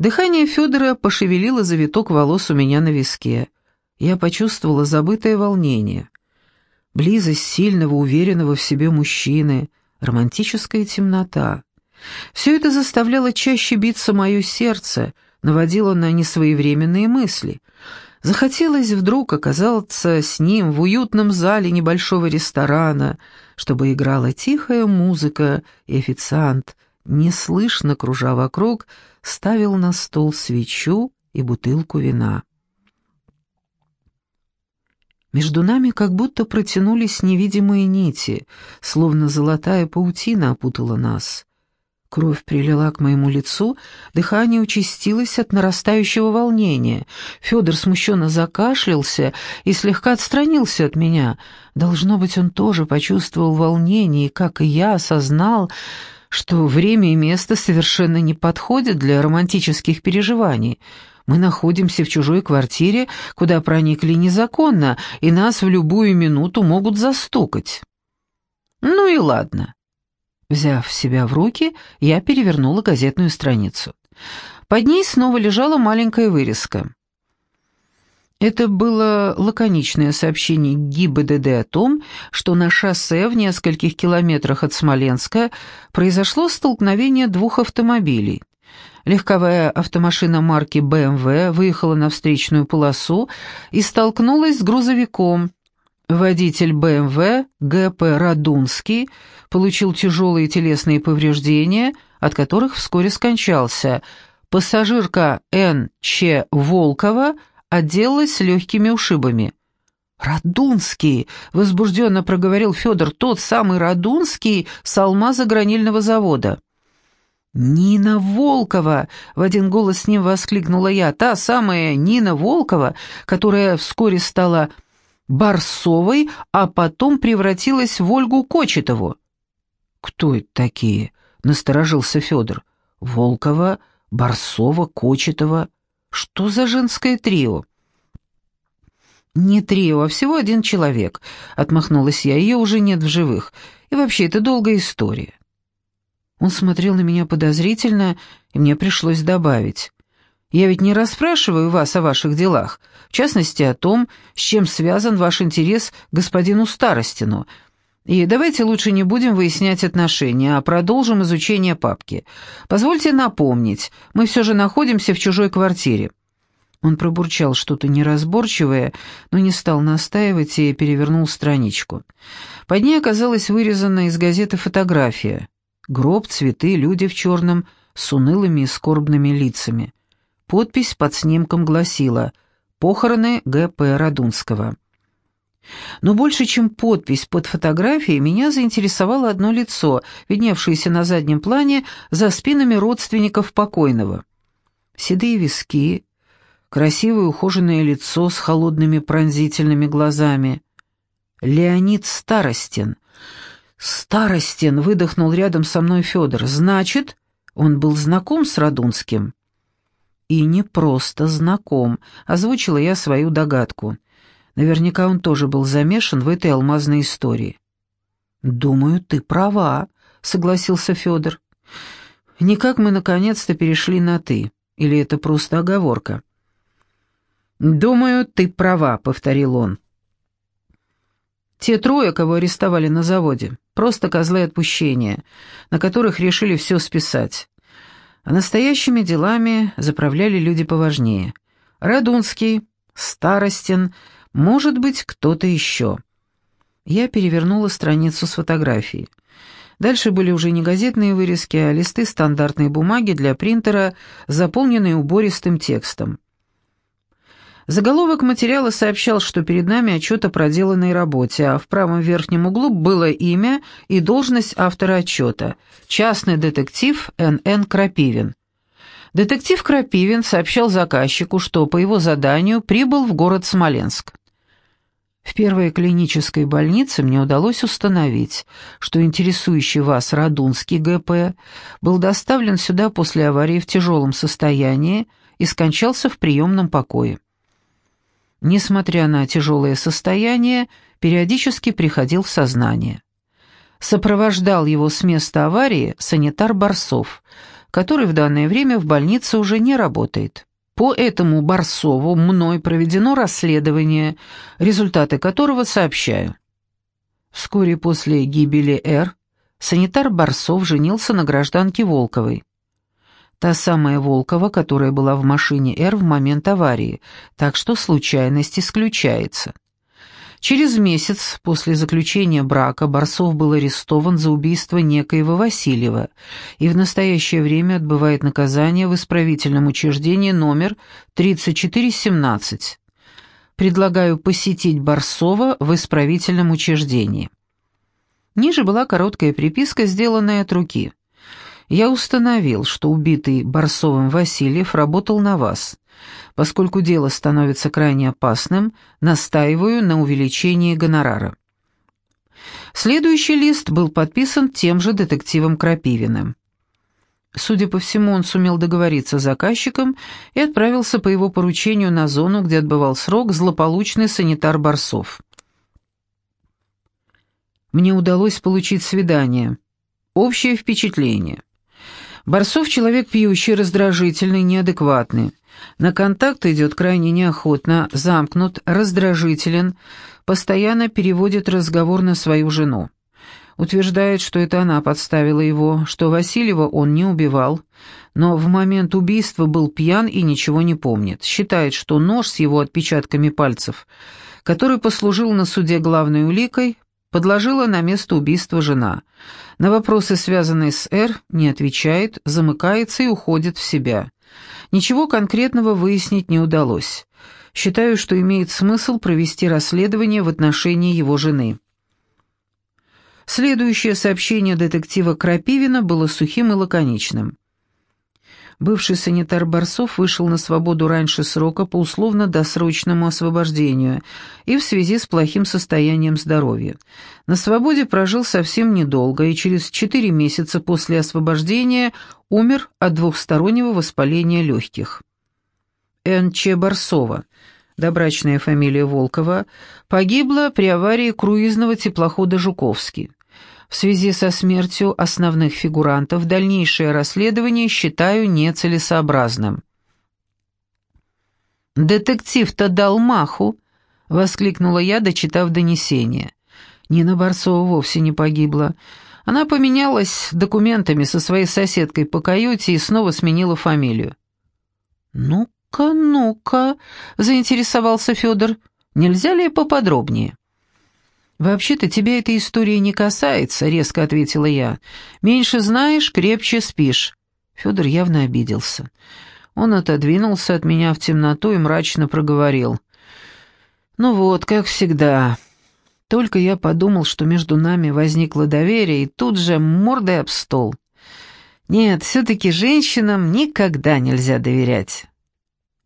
Дыхание Федора пошевелило завиток волос у меня на виске. Я почувствовала забытое волнение. Близость сильного, уверенного в себе мужчины, романтическая темнота. Все это заставляло чаще биться мое сердце, наводило на несвоевременные мысли. Захотелось вдруг оказаться с ним в уютном зале небольшого ресторана, чтобы играла тихая музыка, и официант, неслышно кружа вокруг, ставил на стол свечу и бутылку вина. Между нами как будто протянулись невидимые нити, словно золотая паутина опутала нас. Кровь прилила к моему лицу, дыхание участилось от нарастающего волнения. Федор смущенно закашлялся и слегка отстранился от меня. Должно быть, он тоже почувствовал волнение, как и я, осознал, что время и место совершенно не подходят для романтических переживаний. Мы находимся в чужой квартире, куда проникли незаконно, и нас в любую минуту могут застукать. Ну и ладно. Взяв себя в руки, я перевернула газетную страницу. Под ней снова лежала маленькая вырезка. Это было лаконичное сообщение ГИБДД о том, что на шоссе в нескольких километрах от Смоленска произошло столкновение двух автомобилей. Легковая автомашина марки BMW выехала на встречную полосу и столкнулась с грузовиком. Водитель BMW ГП Радунский получил тяжелые телесные повреждения, от которых вскоре скончался. Пассажирка Н.Ч. Волкова отделалась легкими ушибами. «Радунский!» — возбужденно проговорил Федор, тот самый Радунский с алмаза гранильного завода. «Нина Волкова!» — в один голос с ним воскликнула я. «Та самая Нина Волкова, которая вскоре стала Барсовой, а потом превратилась в Ольгу Кочетову». «Кто это такие?» — насторожился Федор. «Волкова, Барсова, Кочетова. Что за женское трио?» «Не трио, а всего один человек», — отмахнулась я. «Ее уже нет в живых. И вообще, это долгая история». Он смотрел на меня подозрительно, и мне пришлось добавить. «Я ведь не расспрашиваю вас о ваших делах, в частности, о том, с чем связан ваш интерес к господину Старостину, и давайте лучше не будем выяснять отношения, а продолжим изучение папки. Позвольте напомнить, мы все же находимся в чужой квартире». Он пробурчал что-то неразборчивое, но не стал настаивать и перевернул страничку. Под ней оказалась вырезана из газеты фотография. Гроб, цветы, люди в черном, с унылыми и скорбными лицами. Подпись под снимком гласила «Похороны Г.П. Радунского». Но больше, чем подпись под фотографией, меня заинтересовало одно лицо, видневшееся на заднем плане за спинами родственников покойного. Седые виски, красивое ухоженное лицо с холодными пронзительными глазами. Леонид Старостин. Старостин выдохнул рядом со мной Федор. Значит, он был знаком с Радунским? И не просто знаком, озвучила я свою догадку. Наверняка он тоже был замешан в этой алмазной истории. «Думаю, ты права», — согласился Федор. «Никак мы наконец-то перешли на «ты». Или это просто оговорка?» «Думаю, ты права», — повторил он. Те трое, кого арестовали на заводе, просто козлы отпущения, на которых решили все списать. А настоящими делами заправляли люди поважнее. Радунский, Старостин, может быть, кто-то еще. Я перевернула страницу с фотографией. Дальше были уже не газетные вырезки, а листы стандартной бумаги для принтера, заполненные убористым текстом. Заголовок материала сообщал, что перед нами отчет о проделанной работе, а в правом верхнем углу было имя и должность автора отчета – частный детектив Н.Н. Крапивин. Детектив Крапивин сообщал заказчику, что по его заданию прибыл в город Смоленск. В первой клинической больнице мне удалось установить, что интересующий вас Радунский ГП был доставлен сюда после аварии в тяжелом состоянии и скончался в приемном покое. Несмотря на тяжелое состояние, периодически приходил в сознание. Сопровождал его с места аварии санитар Барсов, который в данное время в больнице уже не работает. По этому Барсову мной проведено расследование, результаты которого сообщаю. Вскоре после гибели Р. санитар Барсов женился на гражданке Волковой. Та самая Волкова, которая была в машине Р в момент аварии, так что случайность исключается. Через месяц после заключения брака Барсов был арестован за убийство некоего Васильева и в настоящее время отбывает наказание в исправительном учреждении номер 3417. Предлагаю посетить Барсова в исправительном учреждении. Ниже была короткая приписка, сделанная от руки. Я установил, что убитый Барсовым Васильев работал на вас. Поскольку дело становится крайне опасным, настаиваю на увеличении гонорара. Следующий лист был подписан тем же детективом Крапивиным. Судя по всему, он сумел договориться с заказчиком и отправился по его поручению на зону, где отбывал срок злополучный санитар Барсов. Мне удалось получить свидание. Общее впечатление. Барсов человек пьющий, раздражительный, неадекватный. На контакт идет крайне неохотно, замкнут, раздражителен, постоянно переводит разговор на свою жену. Утверждает, что это она подставила его, что Васильева он не убивал, но в момент убийства был пьян и ничего не помнит. Считает, что нож с его отпечатками пальцев, который послужил на суде главной уликой, подложила на место убийства жена. На вопросы, связанные с Р, не отвечает, замыкается и уходит в себя. Ничего конкретного выяснить не удалось. Считаю, что имеет смысл провести расследование в отношении его жены. Следующее сообщение детектива Крапивина было сухим и лаконичным. Бывший санитар Барсов вышел на свободу раньше срока по условно-досрочному освобождению и в связи с плохим состоянием здоровья. На свободе прожил совсем недолго и через четыре месяца после освобождения умер от двухстороннего воспаления легких. Н.Ч. Барсова, добрачная фамилия Волкова, погибла при аварии круизного теплохода «Жуковский». В связи со смертью основных фигурантов дальнейшее расследование считаю нецелесообразным. «Детектив-то дал маху!» — воскликнула я, дочитав донесение. Нина Барсова вовсе не погибла. Она поменялась документами со своей соседкой по каюте и снова сменила фамилию. «Ну-ка, ну-ка», — заинтересовался Федор, — «нельзя ли поподробнее?» «Вообще-то тебя эта история не касается», — резко ответила я. «Меньше знаешь, крепче спишь». Федор явно обиделся. Он отодвинулся от меня в темноту и мрачно проговорил. «Ну вот, как всегда. Только я подумал, что между нами возникло доверие, и тут же мордой об стол. Нет, все-таки женщинам никогда нельзя доверять».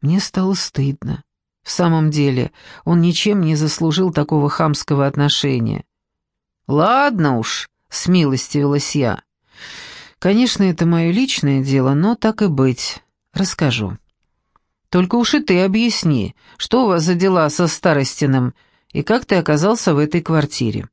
Мне стало стыдно. В самом деле, он ничем не заслужил такого хамского отношения. «Ладно уж», — смилостивилась я. «Конечно, это мое личное дело, но так и быть. Расскажу. Только уж и ты объясни, что у вас за дела со Старостиным и как ты оказался в этой квартире»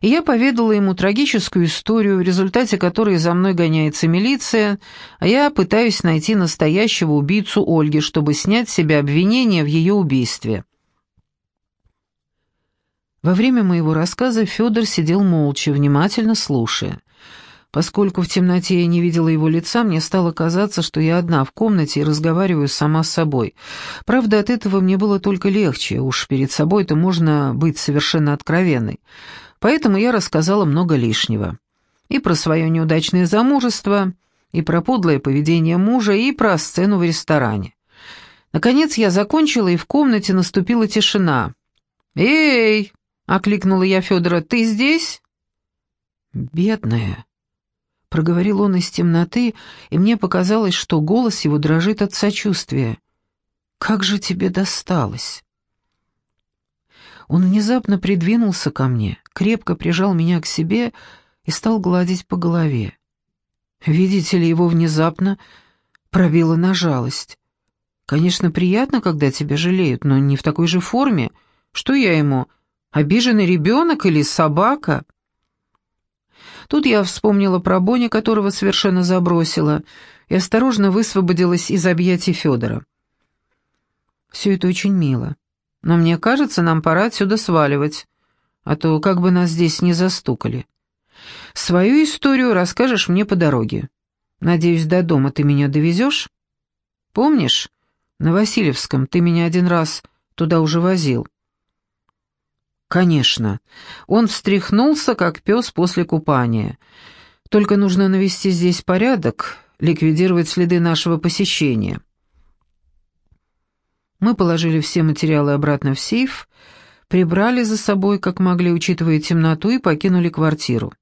и я поведала ему трагическую историю, в результате которой за мной гоняется милиция, а я пытаюсь найти настоящего убийцу Ольги, чтобы снять с себя обвинение в ее убийстве. Во время моего рассказа Федор сидел молча, внимательно слушая. Поскольку в темноте я не видела его лица, мне стало казаться, что я одна в комнате и разговариваю сама с собой. Правда, от этого мне было только легче, уж перед собой-то можно быть совершенно откровенной. Поэтому я рассказала много лишнего. И про свое неудачное замужество, и про подлое поведение мужа, и про сцену в ресторане. Наконец я закончила, и в комнате наступила тишина. «Эй!» — окликнула я Федора. «Ты здесь?» «Бедная!» — проговорил он из темноты, и мне показалось, что голос его дрожит от сочувствия. «Как же тебе досталось?» Он внезапно придвинулся ко мне, крепко прижал меня к себе и стал гладить по голове. Видите ли, его внезапно пробило на жалость. Конечно, приятно, когда тебя жалеют, но не в такой же форме. Что я ему, обиженный ребенок или собака? Тут я вспомнила про Бони, которого совершенно забросила, и осторожно высвободилась из объятий Федора. Все это очень мило, но мне кажется, нам пора отсюда сваливать, а то как бы нас здесь не застукали. Свою историю расскажешь мне по дороге. Надеюсь, до дома ты меня довезешь? Помнишь, на Васильевском ты меня один раз туда уже возил?» «Конечно. Он встряхнулся, как пес после купания. Только нужно навести здесь порядок, ликвидировать следы нашего посещения». Мы положили все материалы обратно в сейф, прибрали за собой, как могли, учитывая темноту, и покинули квартиру.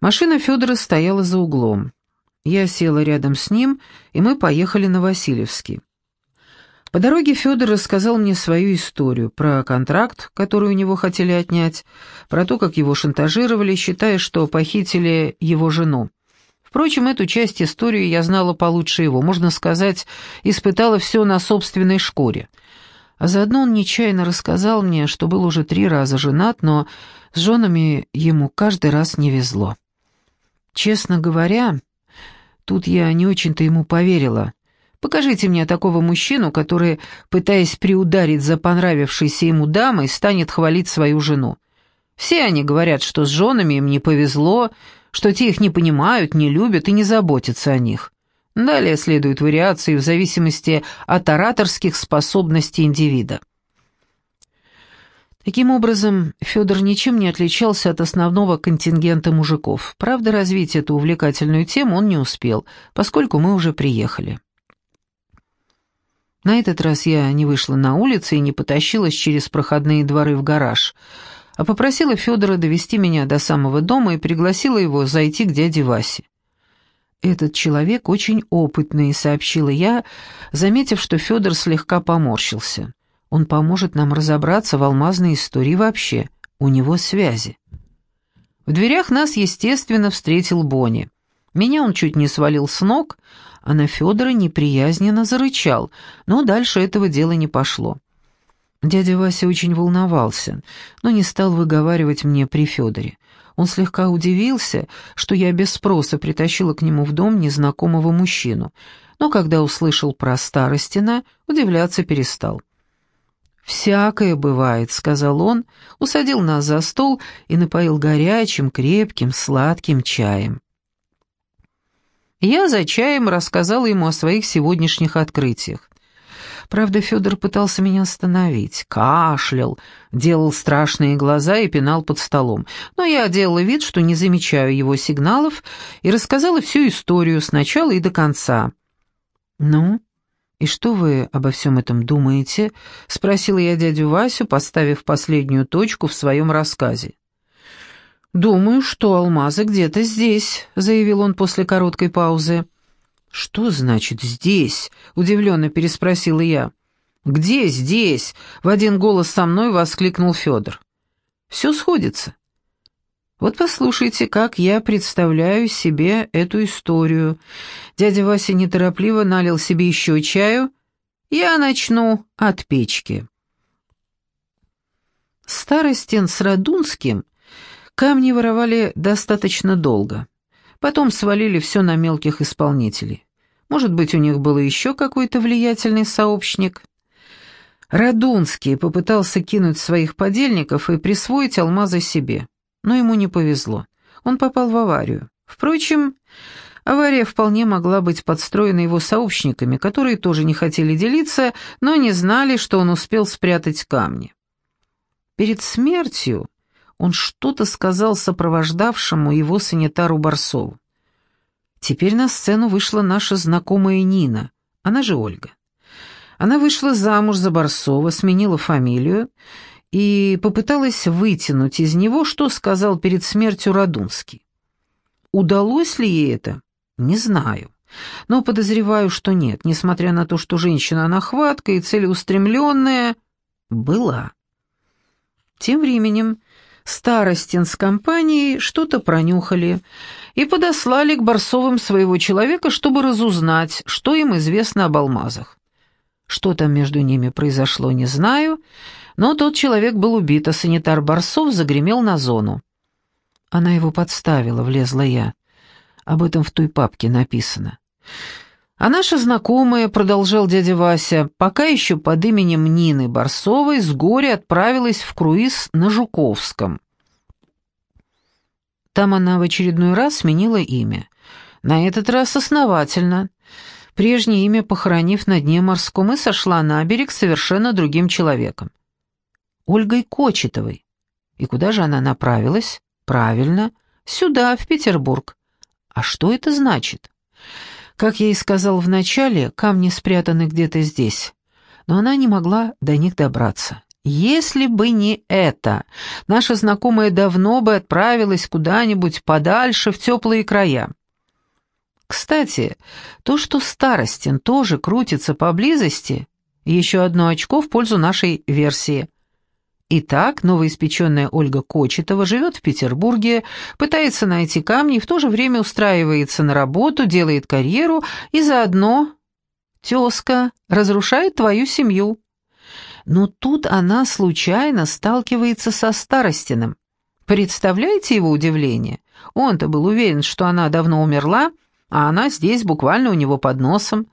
Машина Федора стояла за углом. Я села рядом с ним, и мы поехали на Васильевский. По дороге Федор рассказал мне свою историю про контракт, который у него хотели отнять, про то, как его шантажировали, считая, что похитили его жену. Впрочем, эту часть истории я знала получше его, можно сказать, испытала все на собственной шкуре. А заодно он нечаянно рассказал мне, что был уже три раза женат, но с женами ему каждый раз не везло. Честно говоря, тут я не очень-то ему поверила. Покажите мне такого мужчину, который, пытаясь приударить за понравившейся ему дамой, станет хвалить свою жену. Все они говорят, что с женами им не повезло, что те их не понимают, не любят и не заботятся о них. Далее следуют вариации в зависимости от ораторских способностей индивида. Таким образом, Федор ничем не отличался от основного контингента мужиков. Правда, развить эту увлекательную тему он не успел, поскольку мы уже приехали. На этот раз я не вышла на улицу и не потащилась через проходные дворы в гараж, а попросила Федора довести меня до самого дома и пригласила его зайти к дяде Васе. «Этот человек очень опытный», — сообщила я, заметив, что Федор слегка поморщился. «Он поможет нам разобраться в алмазной истории вообще. У него связи». В дверях нас, естественно, встретил Бонни. Меня он чуть не свалил с ног, а на Федора неприязненно зарычал, но дальше этого дела не пошло. Дядя Вася очень волновался, но не стал выговаривать мне при Федоре. Он слегка удивился, что я без спроса притащила к нему в дом незнакомого мужчину, но когда услышал про Старостина, удивляться перестал. «Всякое бывает», — сказал он, усадил нас за стол и напоил горячим, крепким, сладким чаем. Я за чаем рассказала ему о своих сегодняшних открытиях. Правда, Федор пытался меня остановить, кашлял, делал страшные глаза и пинал под столом. Но я делала вид, что не замечаю его сигналов, и рассказала всю историю с начала и до конца. «Ну, и что вы обо всем этом думаете?» — спросила я дядю Васю, поставив последнюю точку в своем рассказе. «Думаю, что алмазы где-то здесь», — заявил он после короткой паузы. «Что значит «здесь»?» — удивленно переспросила я. «Где здесь?» — в один голос со мной воскликнул Федор. «Все сходится. Вот послушайте, как я представляю себе эту историю». Дядя Вася неторопливо налил себе еще чаю. «Я начну от печки». Старостин с Радунским Камни воровали достаточно долго. Потом свалили все на мелких исполнителей. Может быть, у них был еще какой-то влиятельный сообщник. Радунский попытался кинуть своих подельников и присвоить алмазы себе, но ему не повезло. Он попал в аварию. Впрочем, авария вполне могла быть подстроена его сообщниками, которые тоже не хотели делиться, но не знали, что он успел спрятать камни. Перед смертью он что-то сказал сопровождавшему его санитару Барсову. Теперь на сцену вышла наша знакомая Нина, она же Ольга. Она вышла замуж за Барсова, сменила фамилию и попыталась вытянуть из него, что сказал перед смертью Радунский. Удалось ли ей это? Не знаю. Но подозреваю, что нет, несмотря на то, что женщина нахватка и целеустремленная была. Тем временем Старостин с компанией что-то пронюхали и подослали к Барсовым своего человека, чтобы разузнать, что им известно об алмазах. Что там между ними произошло, не знаю, но тот человек был убит, а санитар Барсов загремел на зону. Она его подставила, влезла я. Об этом в той папке написано. А наша знакомая, продолжал дядя Вася, пока еще под именем Нины Барсовой с горя отправилась в круиз на Жуковском. Там она в очередной раз сменила имя. На этот раз основательно. Прежнее имя похоронив на дне морском и сошла на берег совершенно другим человеком. Ольгой Кочетовой. И куда же она направилась? Правильно, сюда, в Петербург. А что это значит? Как я и сказал вначале, камни спрятаны где-то здесь. Но она не могла до них добраться. Если бы не это, наша знакомая давно бы отправилась куда-нибудь подальше в теплые края. Кстати, то, что Старостин тоже крутится поблизости, еще одно очко в пользу нашей версии. Итак, новоиспеченная Ольга Кочетова живет в Петербурге, пытается найти камни в то же время устраивается на работу, делает карьеру и заодно, тезка, разрушает твою семью. Но тут она случайно сталкивается со Старостиным. Представляете его удивление? Он-то был уверен, что она давно умерла, а она здесь, буквально у него под носом.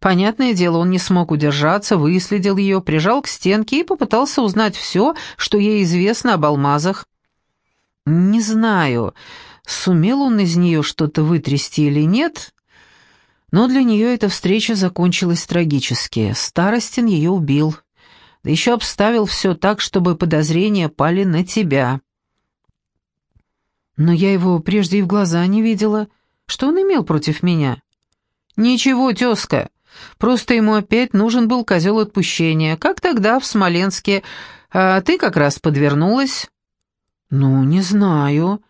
Понятное дело, он не смог удержаться, выследил ее, прижал к стенке и попытался узнать все, что ей известно об алмазах. Не знаю, сумел он из нее что-то вытрясти или нет, но для нее эта встреча закончилась трагически. Старостин ее убил, да еще обставил все так, чтобы подозрения пали на тебя. Но я его прежде и в глаза не видела, — что он имел против меня? Ничего, тезка. Просто ему опять нужен был козел отпущения, как тогда в Смоленске, а ты как раз подвернулась. Ну, не знаю.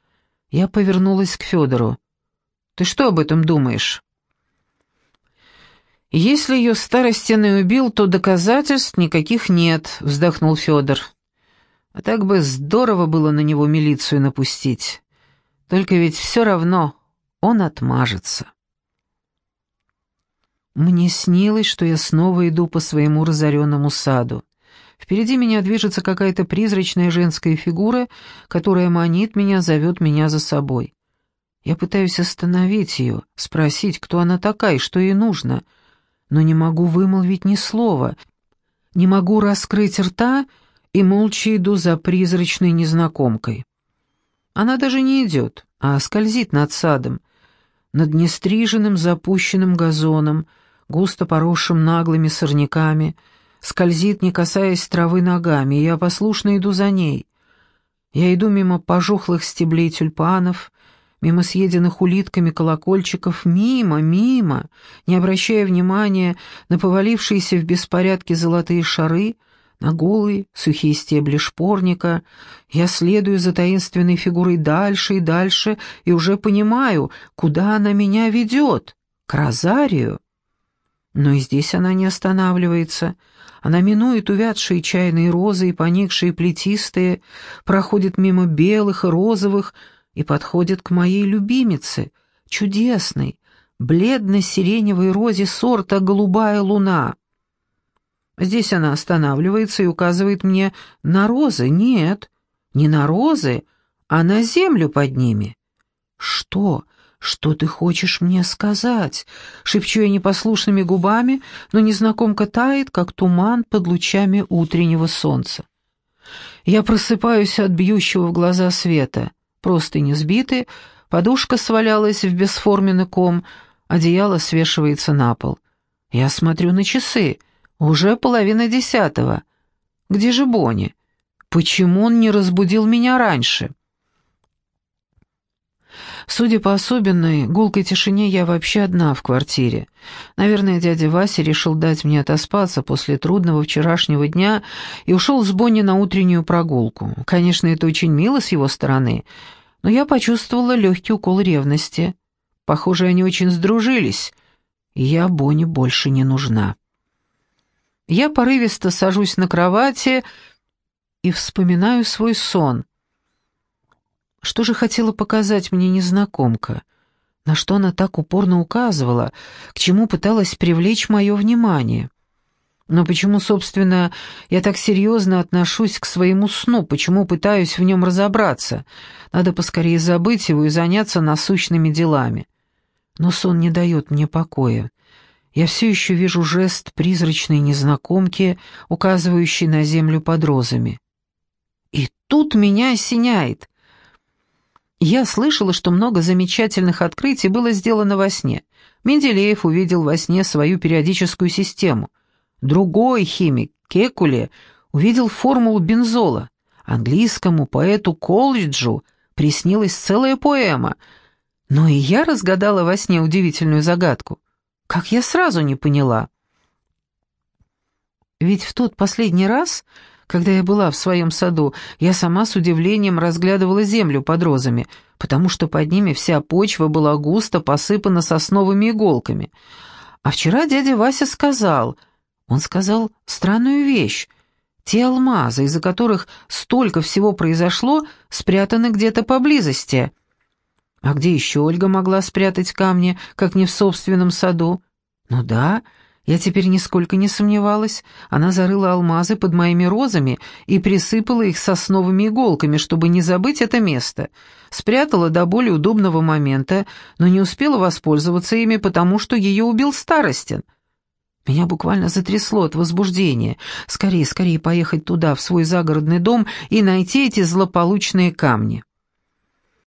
Я повернулась к Федору. Ты что об этом думаешь? «Если ее старостиной убил, то доказательств никаких нет», — вздохнул Федор. «А так бы здорово было на него милицию напустить. Только ведь все равно он отмажется. Мне снилось, что я снова иду по своему разоренному саду. Впереди меня движется какая-то призрачная женская фигура, которая манит меня, зовет меня за собой. Я пытаюсь остановить ее, спросить, кто она такая и что ей нужно, но не могу вымолвить ни слова, не могу раскрыть рта и молча иду за призрачной незнакомкой. Она даже не идет, а скользит над садом, над нестриженным запущенным газоном, густо поросшим наглыми сорняками, скользит, не касаясь травы ногами, и я послушно иду за ней. Я иду мимо пожухлых стеблей тюльпанов, мимо съеденных улитками колокольчиков, мимо, мимо, не обращая внимания на повалившиеся в беспорядке золотые шары — на голые, сухие стебли шпорника. Я следую за таинственной фигурой дальше и дальше и уже понимаю, куда она меня ведет. К Розарию. Но и здесь она не останавливается. Она минует увядшие чайные розы и поникшие плетистые, проходит мимо белых и розовых и подходит к моей любимице, чудесной, бледно-сиреневой розе сорта «Голубая луна». Здесь она останавливается и указывает мне на розы. Нет, не на розы, а на землю под ними. Что? Что ты хочешь мне сказать? Шепчу я непослушными губами, но незнакомка тает, как туман под лучами утреннего солнца. Я просыпаюсь от бьющего в глаза света. Просто не сбиты, подушка свалялась в бесформенный ком, одеяло свешивается на пол. Я смотрю на часы. Уже половина десятого. Где же Бонни? Почему он не разбудил меня раньше? Судя по особенной, гулкой тишине, я вообще одна в квартире. Наверное, дядя Вася решил дать мне отоспаться после трудного вчерашнего дня и ушел с Бонни на утреннюю прогулку. Конечно, это очень мило с его стороны, но я почувствовала легкий укол ревности. Похоже, они очень сдружились, и я Бонни больше не нужна. Я порывисто сажусь на кровати и вспоминаю свой сон. Что же хотела показать мне незнакомка? На что она так упорно указывала? К чему пыталась привлечь мое внимание? Но почему, собственно, я так серьезно отношусь к своему сну, почему пытаюсь в нем разобраться? Надо поскорее забыть его и заняться насущными делами. Но сон не дает мне покоя. Я все еще вижу жест призрачной незнакомки, указывающей на землю под розами. И тут меня осеняет. Я слышала, что много замечательных открытий было сделано во сне. Менделеев увидел во сне свою периодическую систему. Другой химик, Кекуле, увидел формулу бензола. Английскому поэту Колриджу приснилась целая поэма. Но и я разгадала во сне удивительную загадку. Как я сразу не поняла. Ведь в тот последний раз когда я была в своем саду, я сама с удивлением разглядывала землю под розами, потому что под ними вся почва была густо посыпана сосновыми иголками. А вчера дядя Вася сказал, он сказал странную вещь. Те алмазы, из-за которых столько всего произошло, спрятаны где-то поблизости. А где еще Ольга могла спрятать камни, как не в собственном саду? Ну да, я теперь нисколько не сомневалась. Она зарыла алмазы под моими розами и присыпала их сосновыми иголками, чтобы не забыть это место. Спрятала до более удобного момента, но не успела воспользоваться ими, потому что ее убил Старостин. Меня буквально затрясло от возбуждения. Скорее, скорее поехать туда, в свой загородный дом, и найти эти злополучные камни.